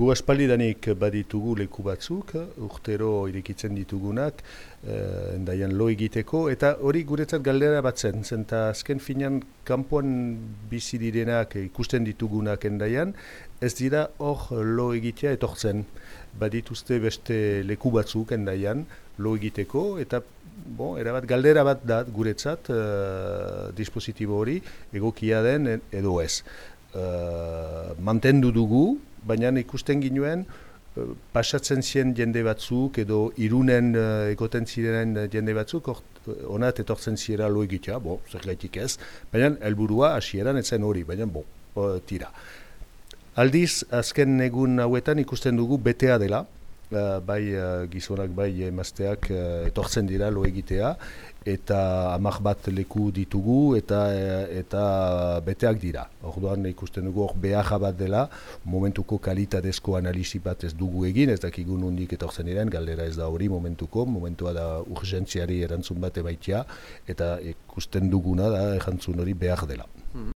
Gu aspaldidanik baditugu leku batzuk, urtero irikitzen ditugunak, eh, endaian lo egiteko, eta hori guretzat galdera batzen, zenta azken finan kanpoan bizi direnak ikusten ditugunak endaian, ez dira hor lo egitea etortzen. Badituzte beste leku batzuk endaian lo egiteko, eta bon, erabat galdera bat da guretzat uh, dispositibo hori egokia den edo ez. Uh, mantendu dugu, baina ikusten ginuen uh, pasatzen zien jende batzuk edo irunen uh, egoten ziren jende batzuk onat etortzen zira lo egitea, bo, zer gaitik ez, baina helburua hasieran etzen hori, baina bo, tira. Aldiz, azken egun hauetan ikusten dugu betea dela, Uh, bai uh, gizonak bai emazteak uh, etortzen dira lo egitea eta amak bat leku ditugu eta eta beteak dira. Orduan ikusten dugu hor beharra bat dela, momentuko kalitatezko analisi bat ez dugu egin, ez dakigu nondik etortzen diren, galdera ez da hori momentuko, momentua da urgentziari erantzun bat ebaitia, eta ikusten duguna da erantzun hori behar dela. Hmm.